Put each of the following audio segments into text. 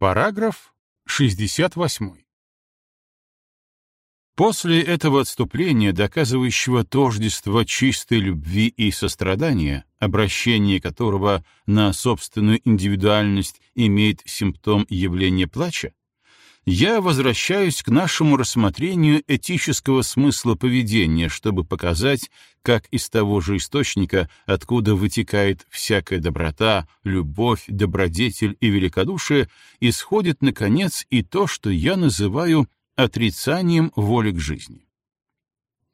Параграф 68. После этого отступления, доказывающего тождество чистой любви и сострадания, обращение которого на собственную индивидуальность имеет симптом явления плача, я возвращаюсь к нашему рассмотрению этического смысла поведения, чтобы показать, как из того же источника, откуда вытекает всякая доброта, любовь, добродетель и великодушие, исходит, наконец, и то, что я называю отрицанием воли к жизни.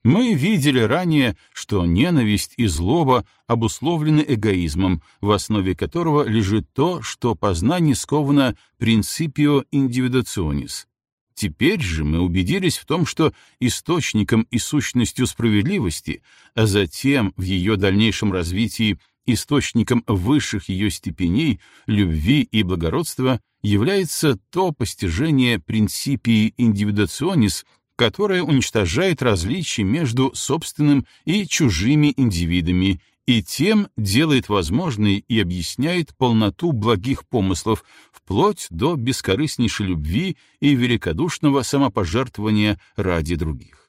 Мы видели ранее, что ненависть и злоба обусловлены эгоизмом, в основе которого лежит то, что познание сковано принципио индивидуационис. Теперь же мы убедились в том, что источником и сущностью справедливости, а затем в ее дальнейшем развитии источником высших ее степеней, любви и благородства, является то постижение принципии индивидуационис, которая уничтожает различия между собственным и чужими индивидами и тем делает возможной и объясняет полноту благих помыслов вплоть до бескорыстнейшей любви и великодушного самопожертвования ради других.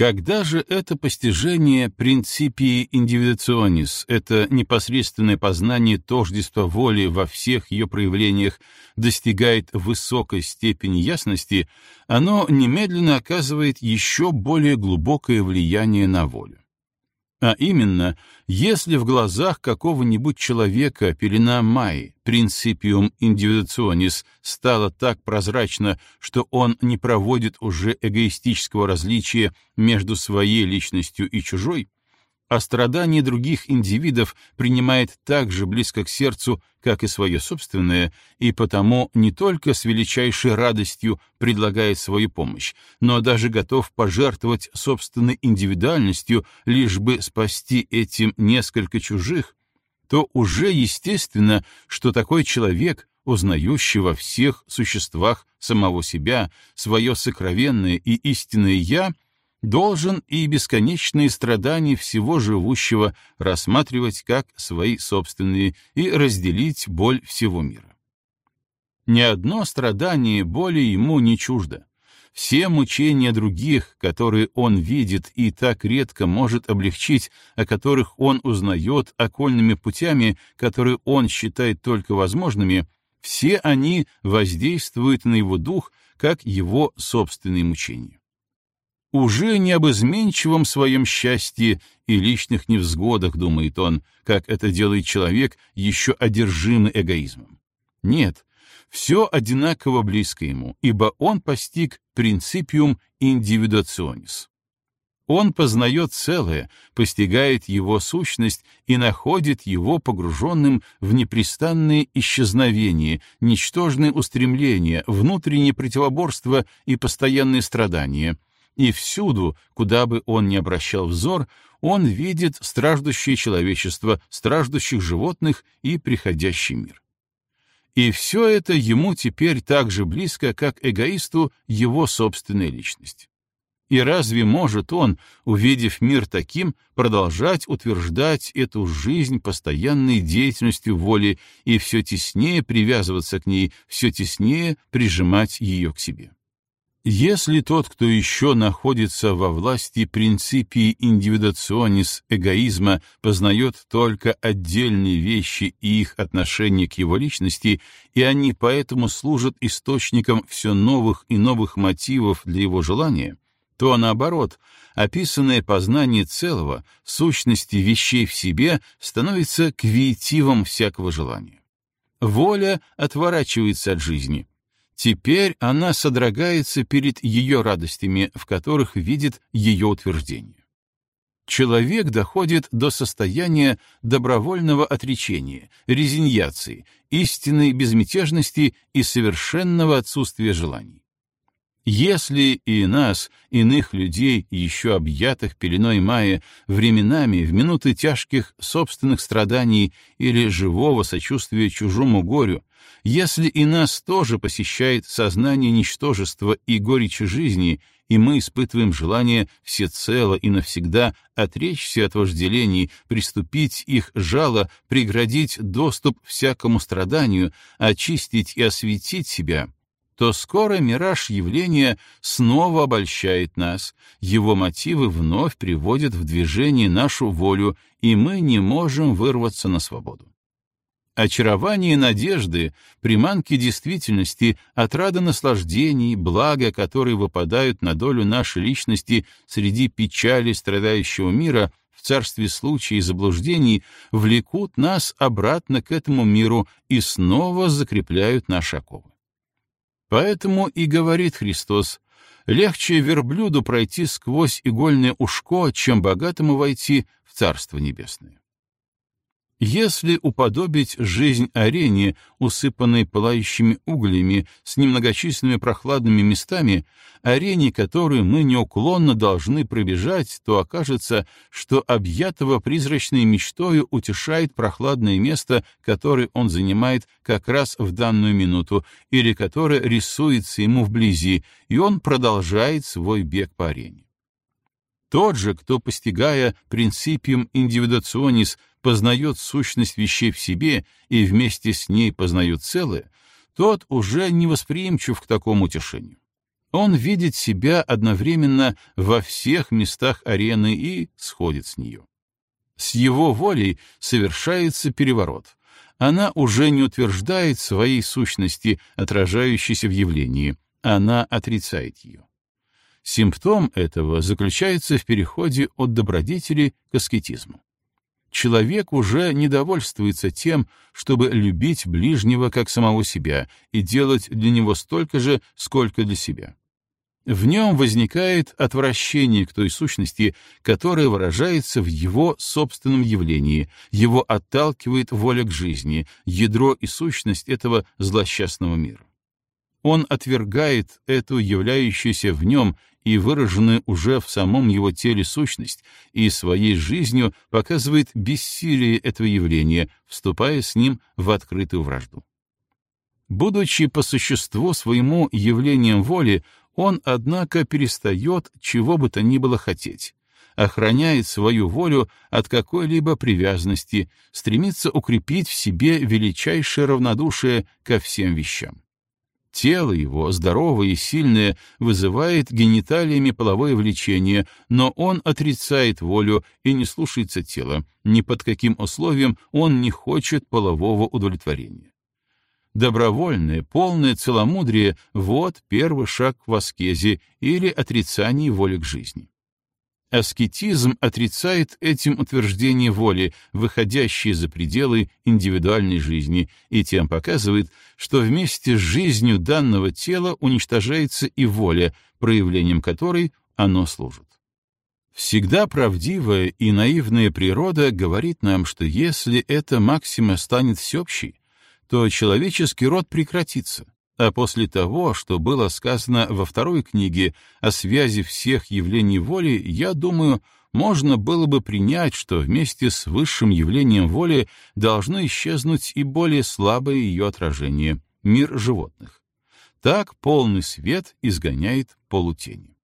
Когда же это постижение принципии индивидуационис, это непосредственное познание тождества воли во всех ее проявлениях, достигает высокой степени ясности, оно немедленно оказывает еще более глубокое влияние на волю. А именно, если в глазах какого-нибудь человека пелена Майи, принципиум индивидуационис, стала так прозрачна, что он не проводит уже эгоистического различия между своей личностью и чужой, а страдания других индивидов принимает так же близко к сердцу, как и свое собственное, и потому не только с величайшей радостью предлагает свою помощь, но даже готов пожертвовать собственной индивидуальностью, лишь бы спасти этим несколько чужих, то уже естественно, что такой человек, узнающий во всех существах самого себя, свое сокровенное и истинное «я», должен и бесконечные страдания всего живущего рассматривать как свои собственные и разделить боль всего мира. Ни одно страдание боли ему не чуждо. Все мучения других, которые он видит и так редко может облегчить, о которых он узнает окольными путями, которые он считает только возможными, все они воздействуют на его дух, как его собственные мучения уже не об изменчивом своем счастье и личных невзгодах, думает он, как это делает человек, еще одержимый эгоизмом. Нет, все одинаково близко ему, ибо он постиг принципиум индивидуационис. Он познает целое, постигает его сущность и находит его погруженным в непрестанные исчезновения, ничтожные устремления, внутреннее противоборство и постоянные страдания — и всюду, куда бы он ни обращал взор, он видит страждущее человечество, страждущих животных и приходящий мир. И все это ему теперь так же близко, как эгоисту его собственная личность. И разве может он, увидев мир таким, продолжать утверждать эту жизнь постоянной деятельностью воли и все теснее привязываться к ней, все теснее прижимать ее к себе? Если тот, кто еще находится во власти принципии индивидуационис эгоизма, познает только отдельные вещи и их отношение к его личности, и они поэтому служат источником все новых и новых мотивов для его желания, то, наоборот, описанное познание целого, сущности вещей в себе, становится квиетивом всякого желания. Воля отворачивается от жизни, Теперь она содрогается перед ее радостями, в которых видит ее утверждение. Человек доходит до состояния добровольного отречения, резиньяции, истинной безмятежности и совершенного отсутствия желаний. Если и нас, иных людей, еще объятых пеленой мая, временами, в минуты тяжких собственных страданий или живого сочувствия чужому горю, если и нас тоже посещает сознание ничтожества и горечи жизни, и мы испытываем желание всецело и навсегда отречься от вожделений, приступить их жало, преградить доступ всякому страданию, очистить и осветить себя, то скоро мираж явления снова обольщает нас, его мотивы вновь приводят в движение нашу волю, и мы не можем вырваться на свободу. Очарование надежды, приманки действительности, отрада наслаждений, блага, которые выпадают на долю нашей личности среди печали страдающего мира, в царстве случаев и заблуждений, влекут нас обратно к этому миру и снова закрепляют наши оковы. Поэтому и говорит Христос, легче верблюду пройти сквозь игольное ушко, чем богатому войти в Царство Небесное. Если уподобить жизнь арене, усыпанной пылающими углями, с немногочисленными прохладными местами, арене, которую мы неуклонно должны пробежать, то окажется, что объятого призрачной мечтою утешает прохладное место, которое он занимает как раз в данную минуту, или которое рисуется ему вблизи, и он продолжает свой бег по арене. Тот же, кто, постигая принципиум индивидуационис, познает сущность вещей в себе и вместе с ней познает целое, тот уже не восприимчив к такому утешению. Он видит себя одновременно во всех местах арены и сходит с нее. С его волей совершается переворот. Она уже не утверждает своей сущности, отражающейся в явлении, она отрицает ее. Симптом этого заключается в переходе от добродетели к аскетизму человек уже не довольствуется тем, чтобы любить ближнего как самого себя и делать для него столько же, сколько для себя. В нем возникает отвращение к той сущности, которая выражается в его собственном явлении, его отталкивает воля к жизни, ядро и сущность этого злосчастного мира. Он отвергает эту являющуюся в нем и выраженную уже в самом его теле сущность, и своей жизнью показывает бессилие этого явления, вступая с ним в открытую вражду. Будучи по существу своему явлением воли, он, однако, перестает чего бы то ни было хотеть, охраняет свою волю от какой-либо привязанности, стремится укрепить в себе величайшее равнодушие ко всем вещам. Тело его, здоровое и сильное, вызывает гениталиями половое влечение, но он отрицает волю и не слушается тела, ни под каким условием он не хочет полового удовлетворения. Добровольное, полное целомудрие — вот первый шаг в аскезе или отрицании воли к жизни. Аскетизм отрицает этим утверждение воли, выходящие за пределы индивидуальной жизни, и тем показывает, что вместе с жизнью данного тела уничтожается и воля, проявлением которой оно служит. Всегда правдивая и наивная природа говорит нам, что если эта максима станет всеобщей, то человеческий род прекратится, а после того, что было сказано во второй книге о связи всех явлений воли, я думаю, можно было бы принять, что вместе с высшим явлением воли должно исчезнуть и более слабое ее отражение — мир животных. Так полный свет изгоняет полутени.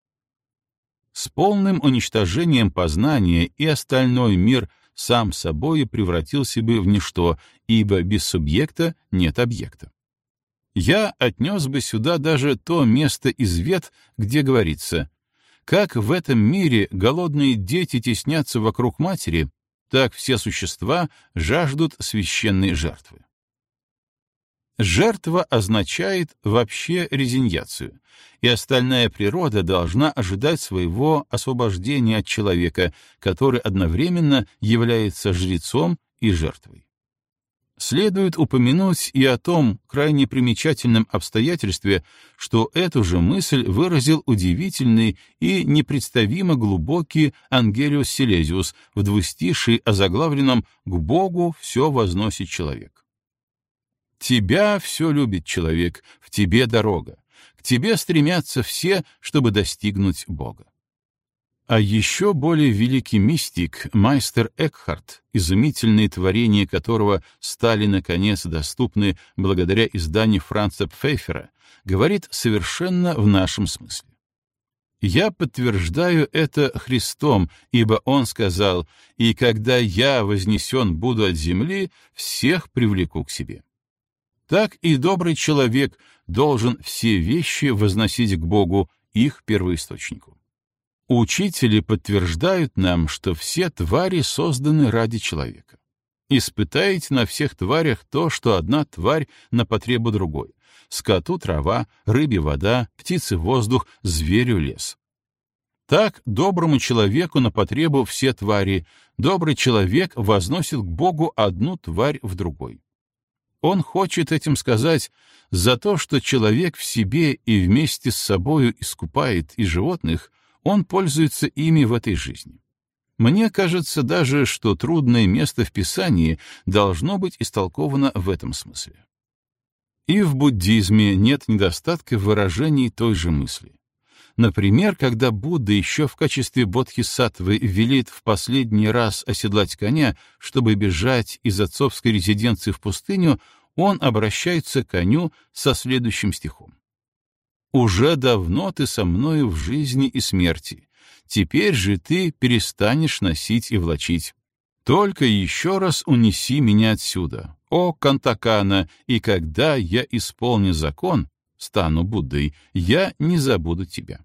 С полным уничтожением познания и остальной мир сам собой превратился бы в ничто, ибо без субъекта нет объекта я отнес бы сюда даже то место из вет, где говорится «Как в этом мире голодные дети теснятся вокруг матери, так все существа жаждут священной жертвы». Жертва означает вообще резиньяцию, и остальная природа должна ожидать своего освобождения от человека, который одновременно является жрецом и жертвой. Следует упомянуть и о том крайне примечательном обстоятельстве, что эту же мысль выразил удивительный и непредставимо глубокий Ангелиус Силезиус в двустишии озаглавленном «К Богу все возносит человек». «Тебя все любит человек, в тебе дорога, к тебе стремятся все, чтобы достигнуть Бога». А еще более великий мистик, майстер Экхарт, изумительные творения которого стали, наконец, доступны благодаря изданию Франца Пфейфера, говорит совершенно в нашем смысле. Я подтверждаю это Христом, ибо Он сказал, «И когда я вознесен буду от земли, всех привлеку к себе». Так и добрый человек должен все вещи возносить к Богу, их первоисточнику. Учители подтверждают нам, что все твари созданы ради человека. Испытайте на всех тварях то, что одна тварь на потребу другой. Скоту трава, рыбе вода, птице воздух, зверю лес. Так доброму человеку на потребу все твари, добрый человек возносит к Богу одну тварь в другой. Он хочет этим сказать за то, что человек в себе и вместе с собою искупает и животных, он пользуется ими в этой жизни. Мне кажется даже, что трудное место в Писании должно быть истолковано в этом смысле. И в буддизме нет недостатка выражений той же мысли. Например, когда Будда еще в качестве бодхисаттвы велит в последний раз оседлать коня, чтобы бежать из отцовской резиденции в пустыню, он обращается к коню со следующим стихом. «Уже давно ты со мною в жизни и смерти, теперь же ты перестанешь носить и влачить. Только еще раз унеси меня отсюда, о Кантакана, и когда я исполню закон, стану Буддой, я не забуду тебя».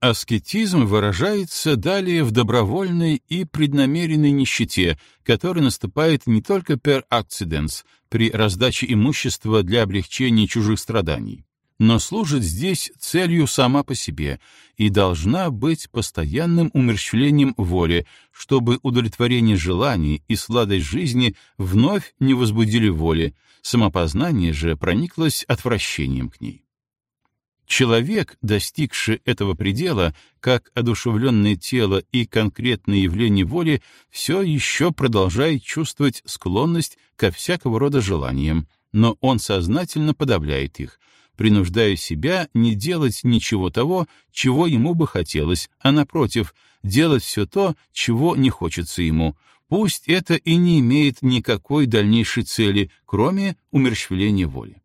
Аскетизм выражается далее в добровольной и преднамеренной нищете, которая наступает не только per accidens, при раздаче имущества для облегчения чужих страданий, но служит здесь целью сама по себе и должна быть постоянным умерщвлением воли, чтобы удовлетворение желаний и сладость жизни вновь не возбудили воли, самопознание же прониклось отвращением к ней. Человек, достигший этого предела, как одушевленное тело и конкретное явление воли, все еще продолжает чувствовать склонность ко всякого рода желаниям, но он сознательно подавляет их, принуждая себя не делать ничего того, чего ему бы хотелось, а напротив, делать все то, чего не хочется ему, пусть это и не имеет никакой дальнейшей цели, кроме умерщвления воли.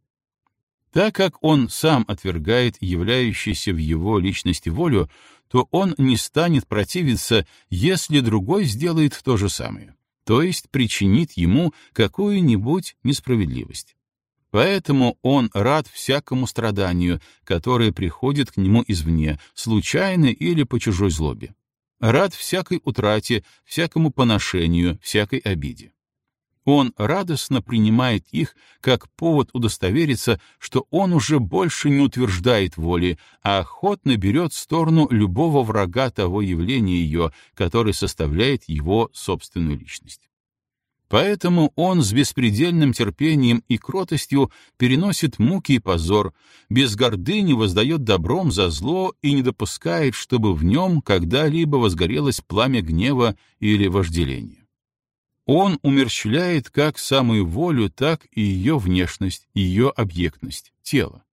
Так как он сам отвергает являющуюся в его личности волю, то он не станет противиться, если другой сделает то же самое, то есть причинит ему какую-нибудь несправедливость. Поэтому он рад всякому страданию, которое приходит к нему извне, случайно или по чужой злобе. Рад всякой утрате, всякому поношению, всякой обиде. Он радостно принимает их как повод удостовериться, что он уже больше не утверждает воли, а охотно берет сторону любого врага того явления ее, который составляет его собственную личность. Поэтому он с беспредельным терпением и кротостью переносит муки и позор, без гордыни воздает добром за зло и не допускает, чтобы в нем когда-либо возгорелось пламя гнева или вожделения. Он умерщвляет как самую волю, так и ее внешность, ее объектность, тело.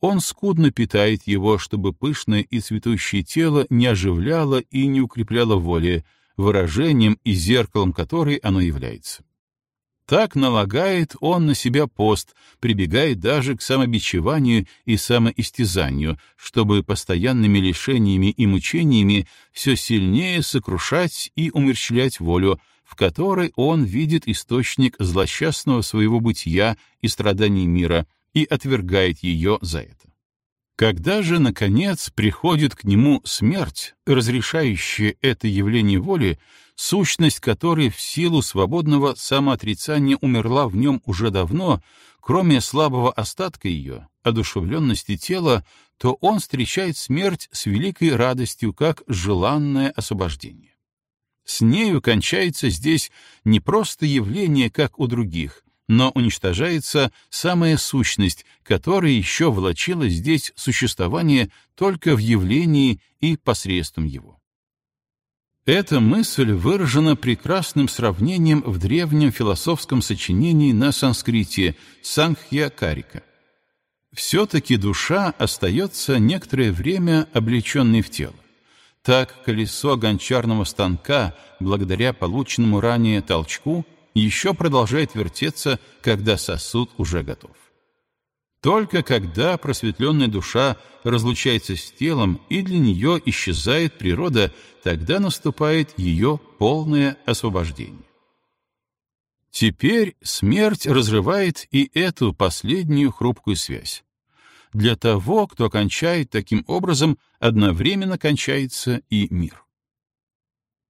Он скудно питает его, чтобы пышное и цветущее тело не оживляло и не укрепляло воли, выражением и зеркалом которой оно является. Так налагает он на себя пост, прибегает даже к самобичеванию и самоистязанию, чтобы постоянными лишениями и мучениями все сильнее сокрушать и умерщвлять волю, в которой он видит источник злосчастного своего бытия и страданий мира и отвергает ее за это. Когда же, наконец, приходит к нему смерть, разрешающая это явление воли, сущность которой в силу свободного самоотрицания умерла в нем уже давно, кроме слабого остатка ее, одушевленности тела, то он встречает смерть с великой радостью, как желанное освобождение. С нею кончается здесь не просто явление, как у других, но уничтожается самая сущность, которая еще влачила здесь существование только в явлении и посредством его. Эта мысль выражена прекрасным сравнением в древнем философском сочинении на санскрите «Сангхья Карика». Все-таки душа остается некоторое время облеченной в тело. Так колесо гончарного станка, благодаря полученному ранее толчку, еще продолжает вертеться, когда сосуд уже готов. Только когда просветленная душа разлучается с телом и для нее исчезает природа, тогда наступает ее полное освобождение. Теперь смерть разрывает и эту последнюю хрупкую связь. Для того, кто кончает таким образом, одновременно кончается и мир.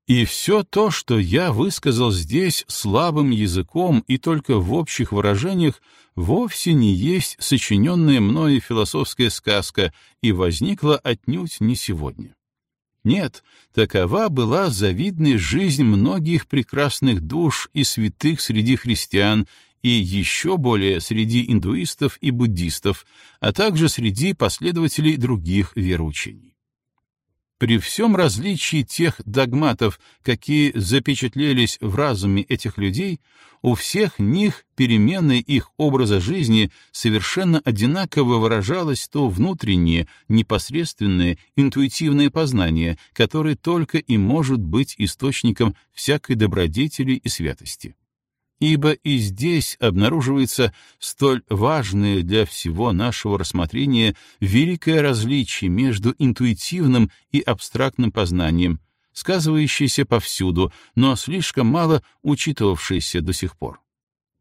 И все то, что я высказал здесь слабым языком и только в общих выражениях, вовсе не есть сочиненная мною философская сказка и возникла отнюдь не сегодня. Нет, такова была завидная жизнь многих прекрасных душ и святых среди христиан, и еще более среди индуистов и буддистов, а также среди последователей других вероучений. При всем различии тех догматов, какие запечатлелись в разуме этих людей, у всех них переменной их образа жизни совершенно одинаково выражалось то внутреннее, непосредственное, интуитивное познание, которое только и может быть источником всякой добродетели и святости ибо и здесь обнаруживается столь важное для всего нашего рассмотрения великое различие между интуитивным и абстрактным познанием, сказывающееся повсюду, но слишком мало учитывавшееся до сих пор.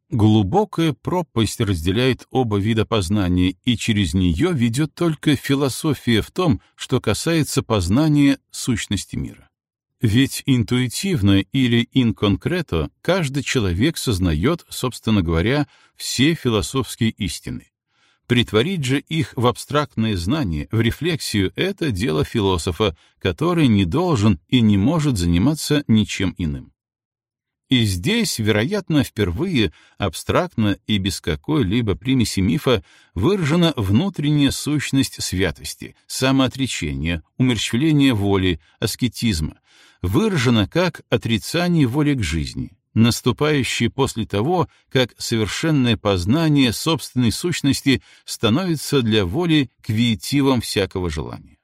Глубокая пропасть разделяет оба вида познания, и через нее ведет только философия в том, что касается познания сущности мира. Ведь интуитивно или инконкрето каждый человек сознает, собственно говоря, все философские истины. Притворить же их в абстрактное знание, в рефлексию — это дело философа, который не должен и не может заниматься ничем иным. И здесь, вероятно, впервые абстрактно и без какой-либо примеси мифа выражена внутренняя сущность святости, самоотречения, умерщвления воли, аскетизма, выражена как отрицание воли к жизни, наступающее после того, как совершенное познание собственной сущности становится для воли квиетивом всякого желания.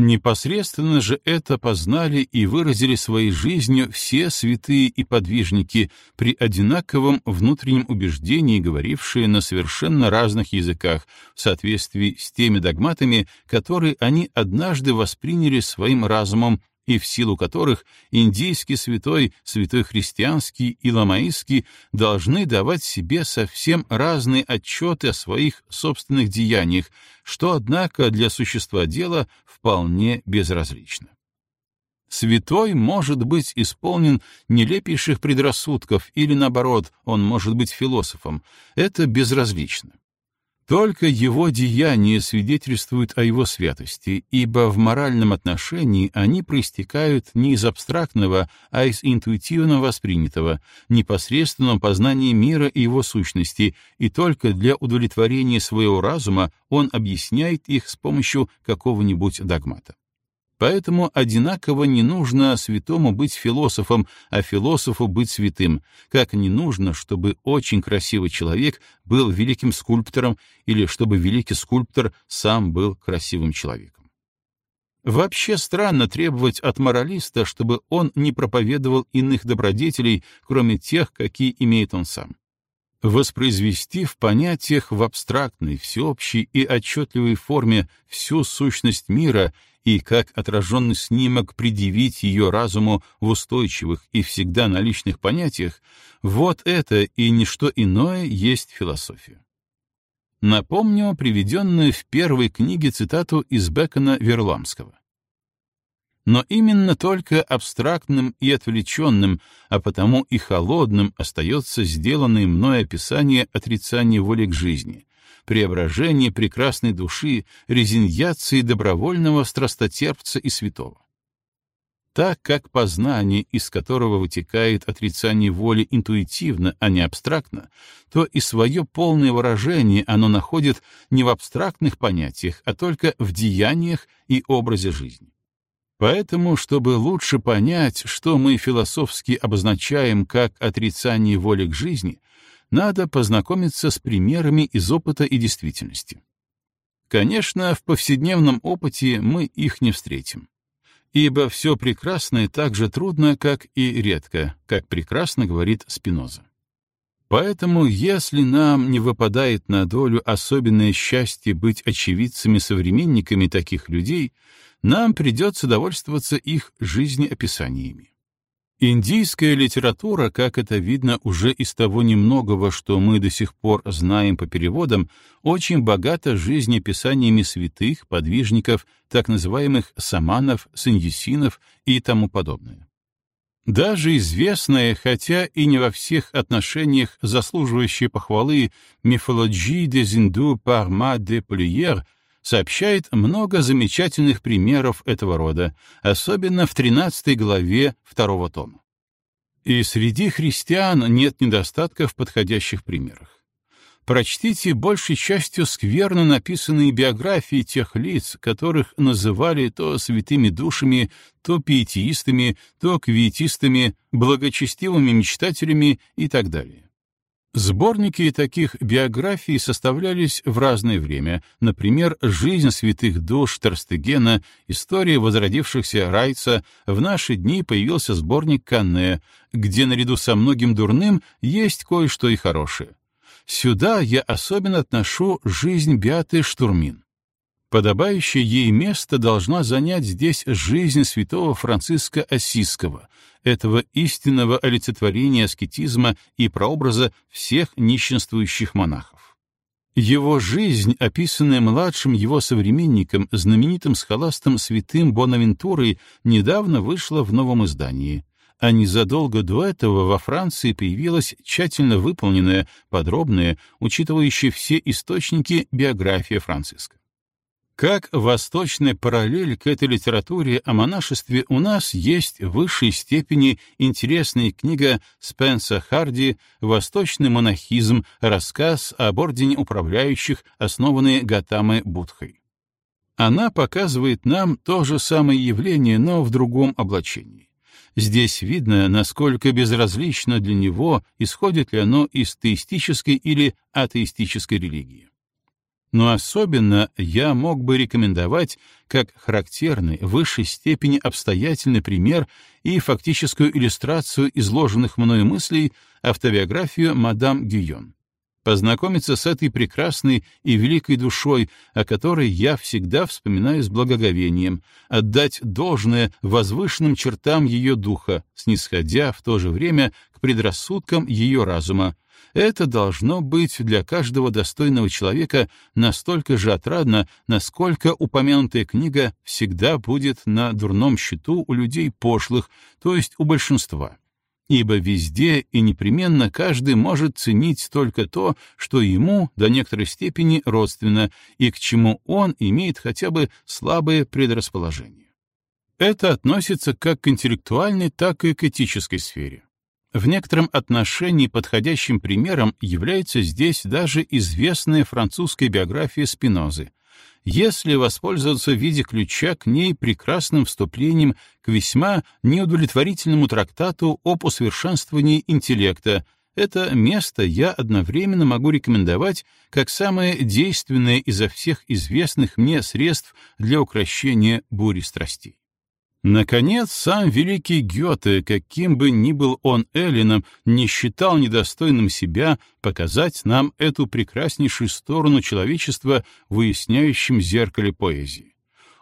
Непосредственно же это познали и выразили своей жизнью все святые и подвижники при одинаковом внутреннем убеждении, говорившие на совершенно разных языках, в соответствии с теми догматами, которые они однажды восприняли своим разумом и в силу которых индийский святой, святой христианский и ламаистский должны давать себе совсем разные отчеты о своих собственных деяниях, что, однако, для существа дела вполне безразлично. Святой может быть исполнен нелепейших предрассудков или, наоборот, он может быть философом. Это безразлично. Только его деяния свидетельствуют о его святости, ибо в моральном отношении они проистекают не из абстрактного, а из интуитивно воспринятого, непосредственного познания мира и его сущности, и только для удовлетворения своего разума он объясняет их с помощью какого-нибудь догмата. Поэтому одинаково не нужно святому быть философом, а философу быть святым, как не нужно, чтобы очень красивый человек был великим скульптором или чтобы великий скульптор сам был красивым человеком. Вообще странно требовать от моралиста, чтобы он не проповедовал иных добродетелей, кроме тех, какие имеет он сам. Воспроизвести в понятиях в абстрактной, всеобщей и отчетливой форме всю сущность мира и как отраженный снимок предъявить ее разуму в устойчивых и всегда наличных понятиях, вот это и ничто иное есть философия. Напомню приведенную в первой книге цитату из Бекона Верламского. Но именно только абстрактным и отвлеченным, а потому и холодным остается сделанное мной описание отрицания воли к жизни, преображение прекрасной души, резиньяции добровольного страстотерпца и святого. Так как познание, из которого вытекает отрицание воли интуитивно, а не абстрактно, то и свое полное выражение оно находит не в абстрактных понятиях, а только в деяниях и образе жизни. Поэтому, чтобы лучше понять, что мы философски обозначаем как отрицание воли к жизни, надо познакомиться с примерами из опыта и действительности. Конечно, в повседневном опыте мы их не встретим. Ибо все прекрасное так же трудно, как и редко, как прекрасно говорит Спиноза. Поэтому, если нам не выпадает на долю особенное счастье быть очевидцами-современниками таких людей, нам придется довольствоваться их жизнеописаниями. Индийская литература, как это видно уже из того немногого, что мы до сих пор знаем по переводам, очень богата жизнеописаниями святых, подвижников, так называемых саманов, саньясинов и тому подобное. Даже известная, хотя и не во всех отношениях заслуживающая похвалы «Мифологии des Hindous par Ma de Polière» сообщает много замечательных примеров этого рода, особенно в 13 главе второго тома. И среди христиан нет недостатка в подходящих примерах. Прочтите большей частью скверно написанные биографии тех лиц, которых называли то святыми душами, то пиетистами, то квиетистами, благочестивыми мечтателями и так далее. Сборники таких биографий составлялись в разное время, например, «Жизнь святых душ» Терстегена, «История возродившихся Райца», в наши дни появился сборник Канне, где наряду со многим дурным есть кое-что и хорошее. Сюда я особенно отношу жизнь Беаты Штурмин. Подобающее ей место должна занять здесь жизнь святого Франциска Осиского, этого истинного олицетворения аскетизма и прообраза всех нищенствующих монахов. Его жизнь, описанная младшим его современником, знаменитым схоластом святым Бонавентурой, недавно вышла в новом издании а незадолго до этого во Франции появилась тщательно выполненная, подробная, учитывающая все источники биография Франциска. Как восточная параллель к этой литературе о монашестве у нас есть в высшей степени интересная книга Спенса Харди «Восточный монахизм. Рассказ об ордене управляющих, основанный Гатамой Будхой». Она показывает нам то же самое явление, но в другом облачении. Здесь видно, насколько безразлично для него, исходит ли оно из теистической или атеистической религии но особенно я мог бы рекомендовать как характерный, в высшей степени обстоятельный пример и фактическую иллюстрацию изложенных мною мыслей автобиографию мадам Гийон. Познакомиться с этой прекрасной и великой душой, о которой я всегда вспоминаю с благоговением, отдать должное возвышенным чертам ее духа, снисходя в то же время к предрассудкам ее разума, это должно быть для каждого достойного человека настолько же отрадно, насколько упомянутая книга всегда будет на дурном счету у людей пошлых, то есть у большинства. Ибо везде и непременно каждый может ценить только то, что ему до некоторой степени родственно и к чему он имеет хотя бы слабое предрасположение. Это относится как к интеллектуальной, так и к этической сфере. В некотором отношении подходящим примером является здесь даже известная французская биография Спинозы. Если воспользоваться в виде ключа к ней прекрасным вступлением к весьма неудовлетворительному трактату об усовершенствовании интеллекта, это место я одновременно могу рекомендовать как самое действенное изо всех известных мне средств для укрощения бури страстей. Наконец, сам великий Гёте, каким бы ни был он Эллином, не считал недостойным себя показать нам эту прекраснейшую сторону человечества в выясняющем зеркале поэзии.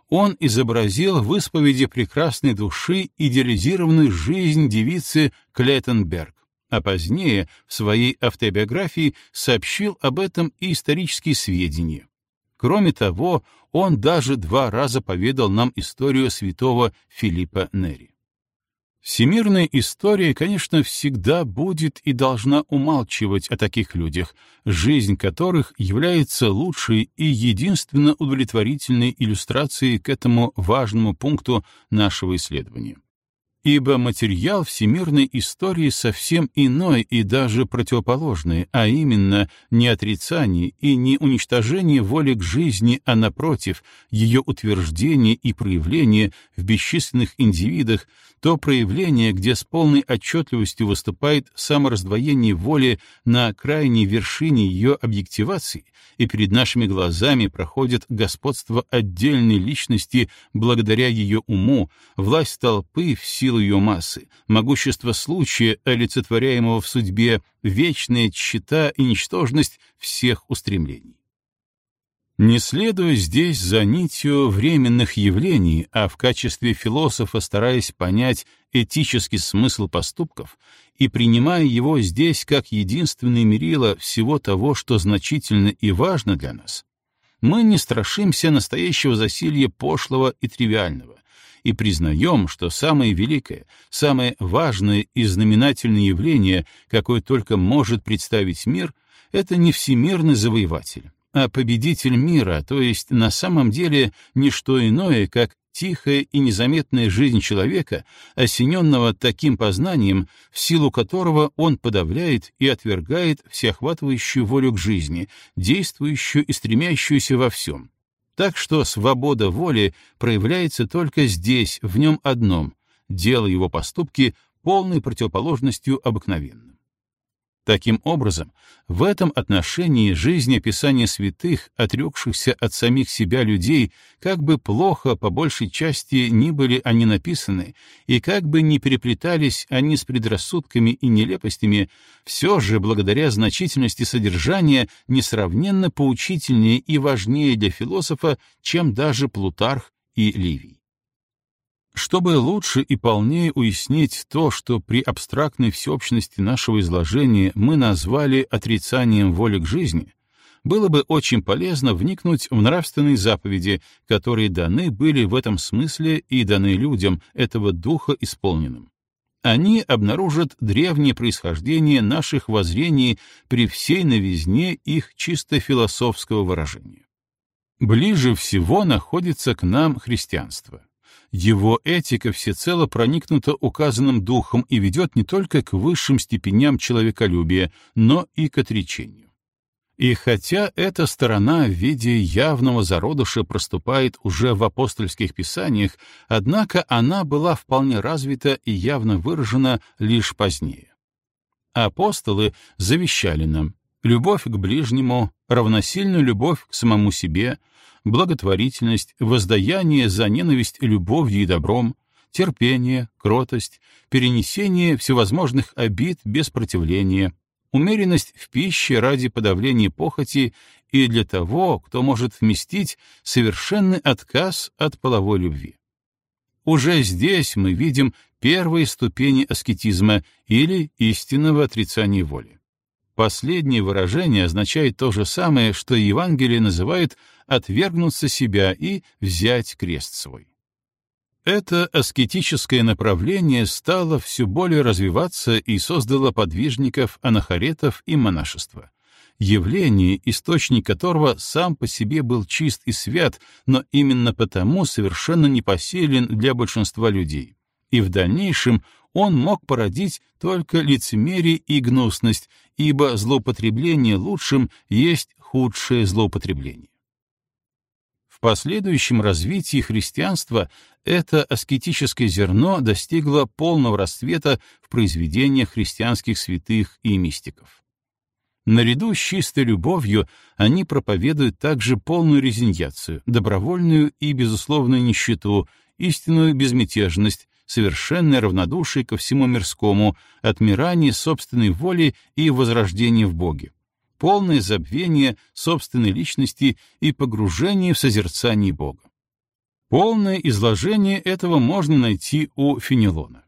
Он изобразил в исповеди прекрасной души идеализированную жизнь девицы Клеттенберг, а позднее в своей автобиографии сообщил об этом и исторические сведения. Кроме того, он даже два раза поведал нам историю святого Филиппа Нери. Всемирная история, конечно, всегда будет и должна умалчивать о таких людях, жизнь которых является лучшей и единственно удовлетворительной иллюстрацией к этому важному пункту нашего исследования ибо материал всемирной истории совсем иной и даже противоположный, а именно не отрицание и не уничтожение воли к жизни, а напротив, ее утверждение и проявление в бесчисленных индивидах, то проявление, где с полной отчетливостью выступает самораздвоение воли на крайней вершине ее объективации, и перед нашими глазами проходит господство отдельной личности благодаря ее уму, власть толпы в силу силу ее массы, могущество случая, олицетворяемого в судьбе, вечная тщета и ничтожность всех устремлений. Не следуя здесь за нитью временных явлений, а в качестве философа стараясь понять этический смысл поступков и принимая его здесь как единственное мерило всего того, что значительно и важно для нас, мы не страшимся настоящего засилья пошлого и тривиального и признаем, что самое великое, самое важное и знаменательное явление, какое только может представить мир, это не всемирный завоеватель, а победитель мира, то есть на самом деле не что иное, как тихая и незаметная жизнь человека, осененного таким познанием, в силу которого он подавляет и отвергает всеохватывающую волю к жизни, действующую и стремящуюся во всем. Так что свобода воли проявляется только здесь, в нем одном, делая его поступки полной противоположностью обыкновенным. Таким образом, в этом отношении жизнь описания святых, отрекшихся от самих себя людей, как бы плохо по большей части ни были они написаны, и как бы не переплетались они с предрассудками и нелепостями, все же, благодаря значительности содержания, несравненно поучительнее и важнее для философа, чем даже Плутарх и Ливий. Чтобы лучше и полнее уяснить то, что при абстрактной всеобщности нашего изложения мы назвали отрицанием воли к жизни, было бы очень полезно вникнуть в нравственные заповеди, которые даны были в этом смысле и даны людям, этого духа исполненным. Они обнаружат древнее происхождение наших воззрений при всей новизне их чисто философского выражения. Ближе всего находится к нам христианство его этика всецело проникнута указанным духом и ведет не только к высшим степеням человеколюбия, но и к отречению. И хотя эта сторона в виде явного зародыша проступает уже в апостольских писаниях, однако она была вполне развита и явно выражена лишь позднее. Апостолы завещали нам любовь к ближнему, равносильную любовь к самому себе, благотворительность, воздаяние за ненависть любовью и добром, терпение, кротость, перенесение всевозможных обид без противления, умеренность в пище ради подавления похоти и для того, кто может вместить совершенный отказ от половой любви. Уже здесь мы видим первые ступени аскетизма или истинного отрицания воли. Последнее выражение означает то же самое, что Евангелие называет «отвергнуться себя и взять крест свой». Это аскетическое направление стало все более развиваться и создало подвижников, анахаретов и монашества. Явление, источник которого сам по себе был чист и свят, но именно потому совершенно непоселен для большинства людей. И в дальнейшем он мог породить только лицемерие и гнусность, ибо злоупотребление лучшим есть худшее злоупотребление. В последующем развитии христианства это аскетическое зерно достигло полного расцвета в произведениях христианских святых и мистиков. Наряду с чистой любовью они проповедуют также полную резиньяцию, добровольную и безусловную нищету, истинную безмятежность, совершенное равнодушие ко всему мирскому, отмирание собственной воли и возрождение в Боге, полное забвение собственной личности и погружение в созерцание Бога. Полное изложение этого можно найти у Фенелона.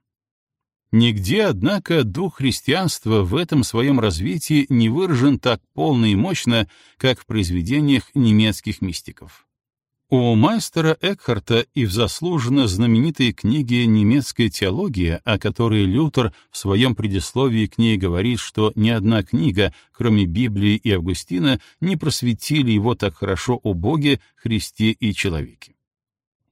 Нигде, однако, дух христианства в этом своем развитии не выражен так полно и мощно, как в произведениях немецких мистиков. У мастера Экхарта и в заслуженно знаменитой книге «Немецкая теология», о которой Лютер в своем предисловии к ней говорит, что ни одна книга, кроме Библии и Августина, не просветили его так хорошо о Боге, Христе и человеке.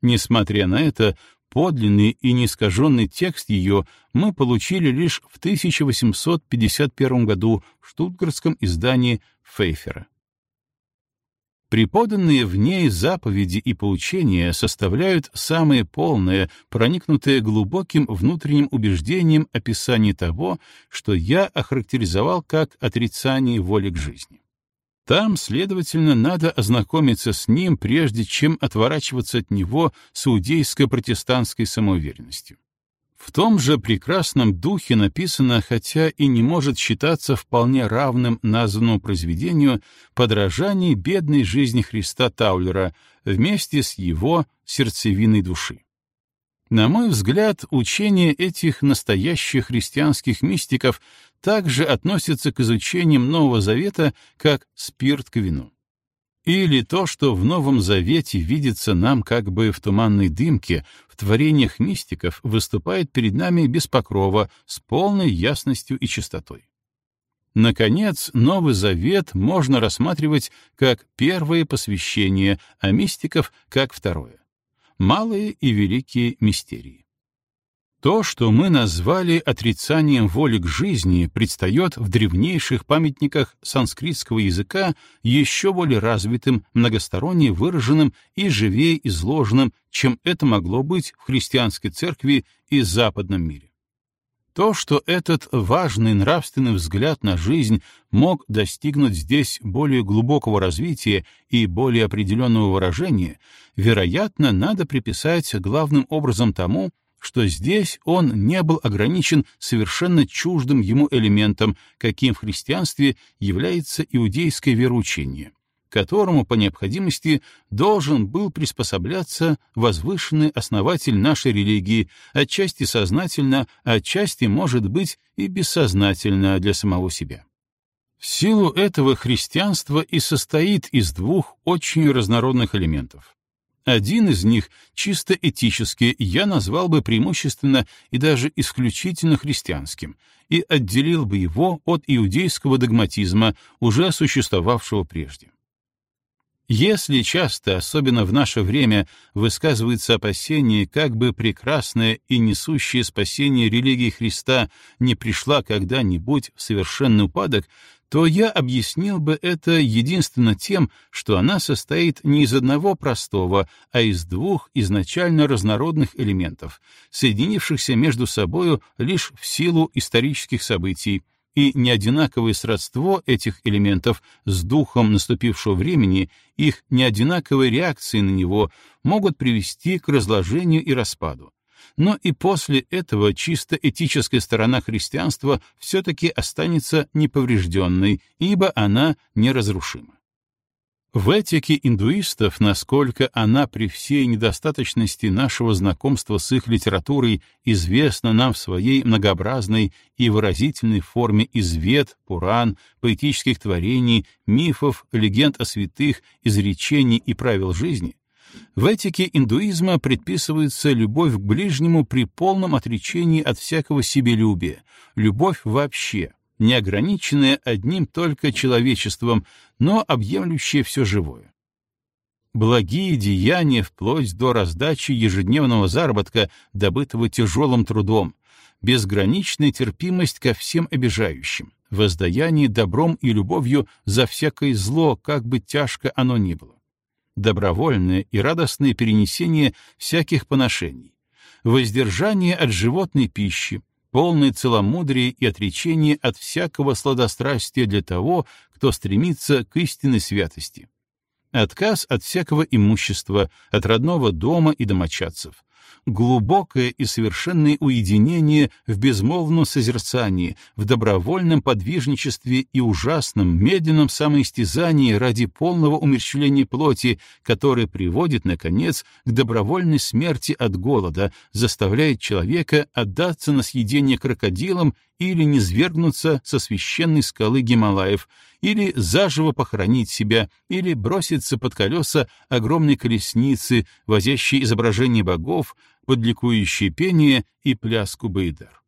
Несмотря на это, подлинный и неискаженный текст ее мы получили лишь в 1851 году в штутгартском издании Фейфера. Преподанные в ней заповеди и поучения составляют самое полное, проникнутое глубоким внутренним убеждением описание того, что я охарактеризовал как отрицание воли к жизни. Там, следовательно, надо ознакомиться с ним, прежде чем отворачиваться от него с иудейско-протестантской самоуверенностью. В том же прекрасном духе написано, хотя и не может считаться вполне равным названному произведению, подражание бедной жизни Христа Таулера вместе с его сердцевиной души. На мой взгляд, учение этих настоящих христианских мистиков также относится к изучениям Нового Завета как спирт к вину. Или то, что в Новом Завете видится нам как бы в туманной дымке, в творениях мистиков выступает перед нами без покрова, с полной ясностью и чистотой. Наконец, Новый Завет можно рассматривать как первое посвящение, а мистиков — как второе. Малые и великие мистерии. То, что мы назвали отрицанием воли к жизни, предстает в древнейших памятниках санскритского языка еще более развитым, многосторонне выраженным и живее изложенным, чем это могло быть в христианской церкви и западном мире. То, что этот важный нравственный взгляд на жизнь мог достигнуть здесь более глубокого развития и более определенного выражения, вероятно, надо приписать главным образом тому, что здесь он не был ограничен совершенно чуждым ему элементом, каким в христианстве является иудейское вероучение, которому по необходимости должен был приспосабляться возвышенный основатель нашей религии, отчасти сознательно, отчасти, может быть, и бессознательно для самого себя. В силу этого христианство и состоит из двух очень разнородных элементов один из них, чисто этически, я назвал бы преимущественно и даже исключительно христианским, и отделил бы его от иудейского догматизма, уже существовавшего прежде. Если часто, особенно в наше время, высказывается опасение, как бы прекрасное и несущее спасение религии Христа не пришла когда-нибудь в совершенный упадок, то я объяснил бы это единственно тем, что она состоит не из одного простого, а из двух изначально разнородных элементов, соединившихся между собою лишь в силу исторических событий, и неодинаковое сродство этих элементов с духом наступившего времени, их неодинаковые реакции на него могут привести к разложению и распаду, но и после этого чисто этическая сторона христианства все-таки останется неповрежденной, ибо она неразрушима. В этике индуистов, насколько она при всей недостаточности нашего знакомства с их литературой известна нам в своей многообразной и выразительной форме из вед, пуран, поэтических творений, мифов, легенд о святых, изречений и правил жизни, в этике индуизма предписывается любовь к ближнему при полном отречении от всякого себелюбия, любовь вообще, не ограниченная одним только человечеством, но объемлющая все живое. Благие деяния вплоть до раздачи ежедневного заработка, добытого тяжелым трудом, безграничная терпимость ко всем обижающим, воздаяние добром и любовью за всякое зло, как бы тяжко оно ни было добровольное и радостное перенесение всяких поношений, воздержание от животной пищи, полное целомудрие и отречение от всякого сладострастия для того, кто стремится к истинной святости, отказ от всякого имущества, от родного дома и домочадцев, глубокое и совершенное уединение в безмолвном созерцании, в добровольном подвижничестве и ужасном, медленном самоистязании ради полного умерщвления плоти, которое приводит, наконец, к добровольной смерти от голода, заставляет человека отдаться на съедение крокодилам или низвергнуться со священной скалы Гималаев, или заживо похоронить себя, или броситься под колеса огромной колесницы, возящей изображение богов, под ликующее пение и пляску Бейдар.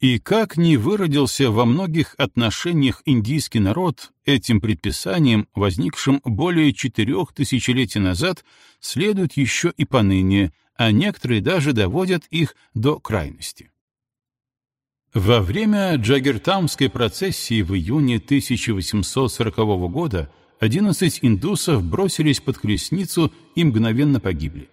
И как ни выродился во многих отношениях индийский народ, этим предписанием, возникшим более четырех тысячелетий назад, следует еще и поныне, а некоторые даже доводят их до крайности. Во время Джагертамской процессии в июне 1840 года 11 индусов бросились под колесницу и мгновенно погибли.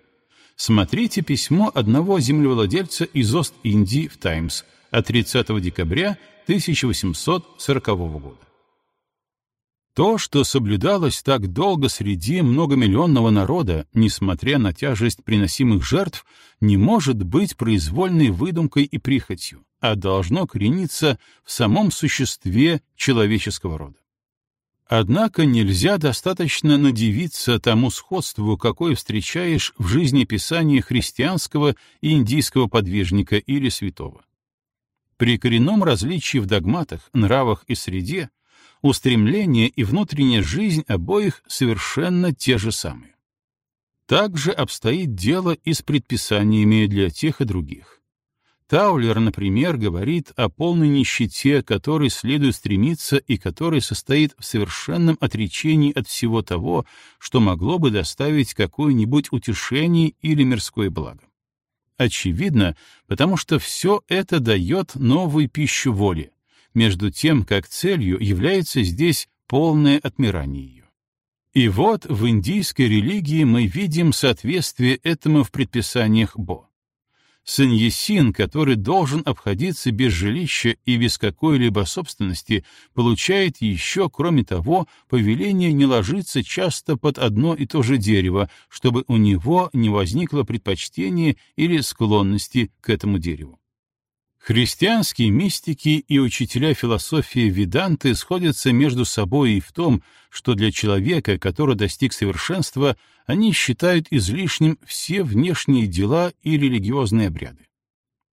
Смотрите письмо одного землевладельца из Ост-Индии в «Таймс» от 30 декабря 1840 года. То, что соблюдалось так долго среди многомиллионного народа, несмотря на тяжесть приносимых жертв, не может быть произвольной выдумкой и прихотью, а должно корениться в самом существе человеческого рода. Однако нельзя достаточно надевиться тому сходству, какое встречаешь в жизни писания христианского и индийского подвижника или святого. При коренном различии в догматах, нравах и среде устремление и внутренняя жизнь обоих совершенно те же самые. Также обстоит дело и с предписаниями для тех и других. Таулер, например, говорит о полной нищете, которой следует стремиться и которая состоит в совершенном отречении от всего того, что могло бы доставить какое-нибудь утешение или мирское благо. Очевидно, потому что все это дает новую пищу воли, между тем как целью является здесь полное отмирание ее. И вот в индийской религии мы видим соответствие этому в предписаниях Бо. Саньесин, который должен обходиться без жилища и без какой-либо собственности, получает еще, кроме того, повеление не ложиться часто под одно и то же дерево, чтобы у него не возникло предпочтения или склонности к этому дереву. Христианские мистики и учителя философии Веданты сходятся между собой и в том, что для человека, который достиг совершенства, они считают излишним все внешние дела и религиозные обряды.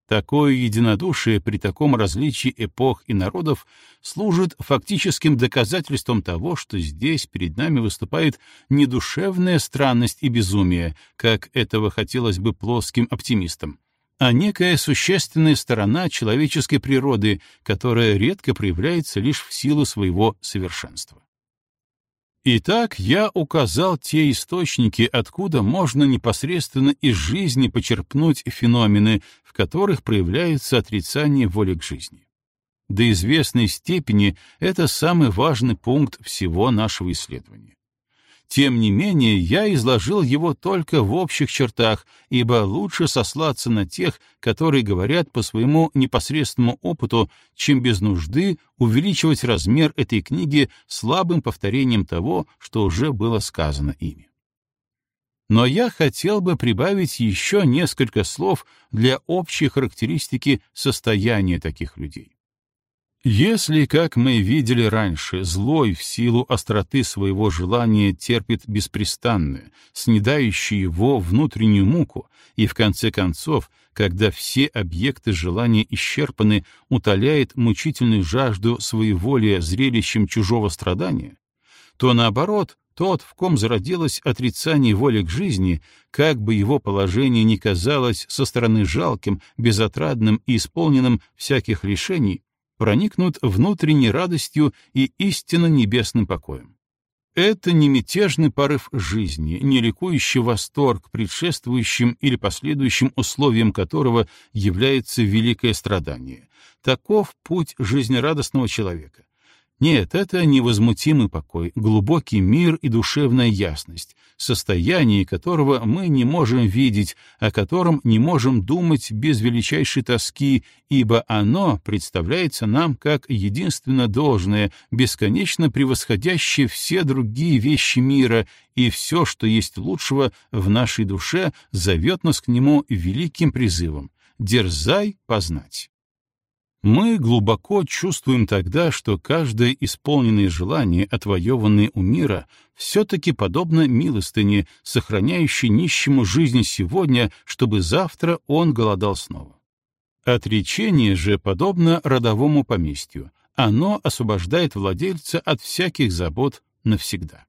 Такое единодушие при таком различии эпох и народов служит фактическим доказательством того, что здесь перед нами выступает не душевная странность и безумие, как этого хотелось бы плоским оптимистам, а некая существенная сторона человеческой природы, которая редко проявляется лишь в силу своего совершенства. Итак, я указал те источники, откуда можно непосредственно из жизни почерпнуть феномены, в которых проявляется отрицание воли к жизни. До известной степени это самый важный пункт всего нашего исследования. Тем не менее, я изложил его только в общих чертах, ибо лучше сослаться на тех, которые говорят по своему непосредственному опыту, чем без нужды увеличивать размер этой книги слабым повторением того, что уже было сказано ими. Но я хотел бы прибавить еще несколько слов для общей характеристики состояния таких людей. Если, как мы видели раньше, злой в силу остроты своего желания терпит беспрестанную, снедающую его внутреннюю муку, и в конце концов, когда все объекты желания исчерпаны, утоляет мучительную жажду своеволия зрелищем чужого страдания, то наоборот, тот, в ком зародилось отрицание воли к жизни, как бы его положение ни казалось со стороны жалким, безотрадным и исполненным всяких лишений, проникнут внутренней радостью и истинно небесным покоем. Это не мятежный порыв жизни, не ликующий восторг, предшествующим или последующим условием которого является великое страдание. Таков путь жизнерадостного человека. Нет, это невозмутимый покой, глубокий мир и душевная ясность, состояние которого мы не можем видеть, о котором не можем думать без величайшей тоски, ибо оно представляется нам как единственно должное, бесконечно превосходящее все другие вещи мира, и все, что есть лучшего в нашей душе, зовет нас к нему великим призывом «Дерзай познать». Мы глубоко чувствуем тогда, что каждое исполненное желание, отвоеванное у мира, все-таки подобно милостыне, сохраняющей нищему жизнь сегодня, чтобы завтра он голодал снова. Отречение же подобно родовому поместью. Оно освобождает владельца от всяких забот навсегда.